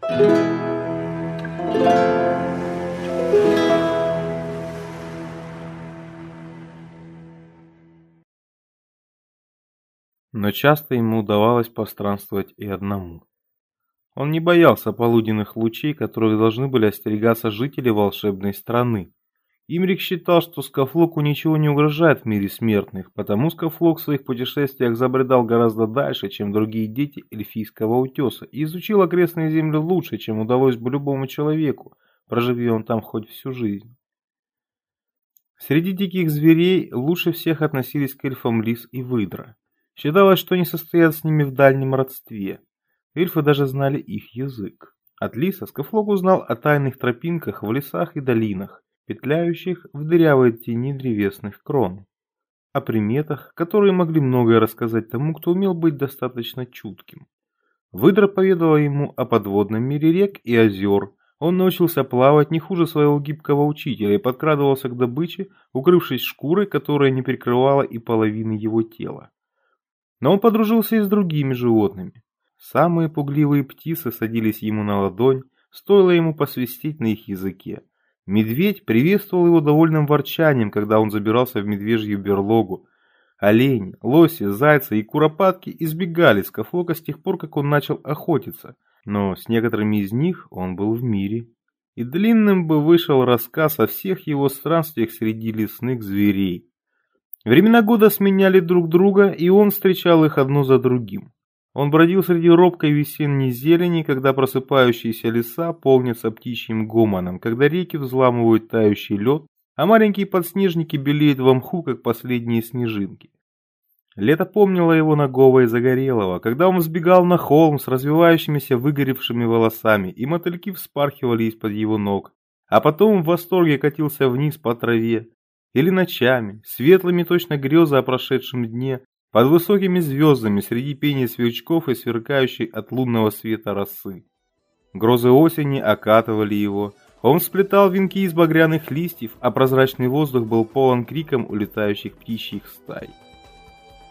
Но часто ему удавалось постранствовать и одному. Он не боялся полуденных лучей, которых должны были остерегаться жители волшебной страны. Имрик считал, что Скафлоку ничего не угрожает в мире смертных, потому Скафлок в своих путешествиях забредал гораздо дальше, чем другие дети эльфийского утеса, и изучил окрестные земли лучше, чем удалось бы любому человеку, проживи он там хоть всю жизнь. Среди диких зверей лучше всех относились к эльфам лис и выдра. Считалось, что они состоят с ними в дальнем родстве. Эльфы даже знали их язык. От лиса Скафлок узнал о тайных тропинках в лесах и долинах, петляющих в дырявой тени древесных крон. О приметах, которые могли многое рассказать тому, кто умел быть достаточно чутким. Выдра поведала ему о подводном мире рек и озер. Он научился плавать не хуже своего гибкого учителя и подкрадывался к добыче, укрывшись шкурой, которая не прикрывала и половины его тела. Но он подружился и с другими животными. Самые пугливые птицы садились ему на ладонь, стоило ему посвистеть на их языке. Медведь приветствовал его довольным ворчанием, когда он забирался в медвежью берлогу. Олени, лоси, зайцы и куропатки избегали Скафлока с тех пор, как он начал охотиться, но с некоторыми из них он был в мире. И длинным бы вышел рассказ о всех его странствиях среди лесных зверей. Времена года сменяли друг друга, и он встречал их одно за другим. Он бродил среди робкой весенней зелени, когда просыпающиеся леса полнятся птичьим гомоном, когда реки взламывают тающий лед, а маленькие подснежники белеют в мху, как последние снежинки. Лето помнило его нагого и загорелого, когда он взбегал на холм с развивающимися выгоревшими волосами, и мотыльки вспархивали из-под его ног, а потом в восторге катился вниз по траве, или ночами, светлыми точно грезы о прошедшем дне, под высокими звездами среди пения сверчков и сверкающей от лунного света росы. Грозы осени окатывали его, он сплетал венки из багряных листьев, а прозрачный воздух был полон криком улетающих птичьих стай.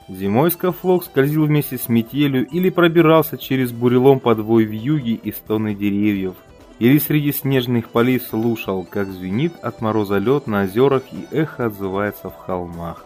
Зимой скафлок скользил вместе с метелью или пробирался через бурелом подвой вьюги и стоны деревьев, или среди снежных полей слушал, как звенит от мороза лед на озерах и эхо отзывается в холмах.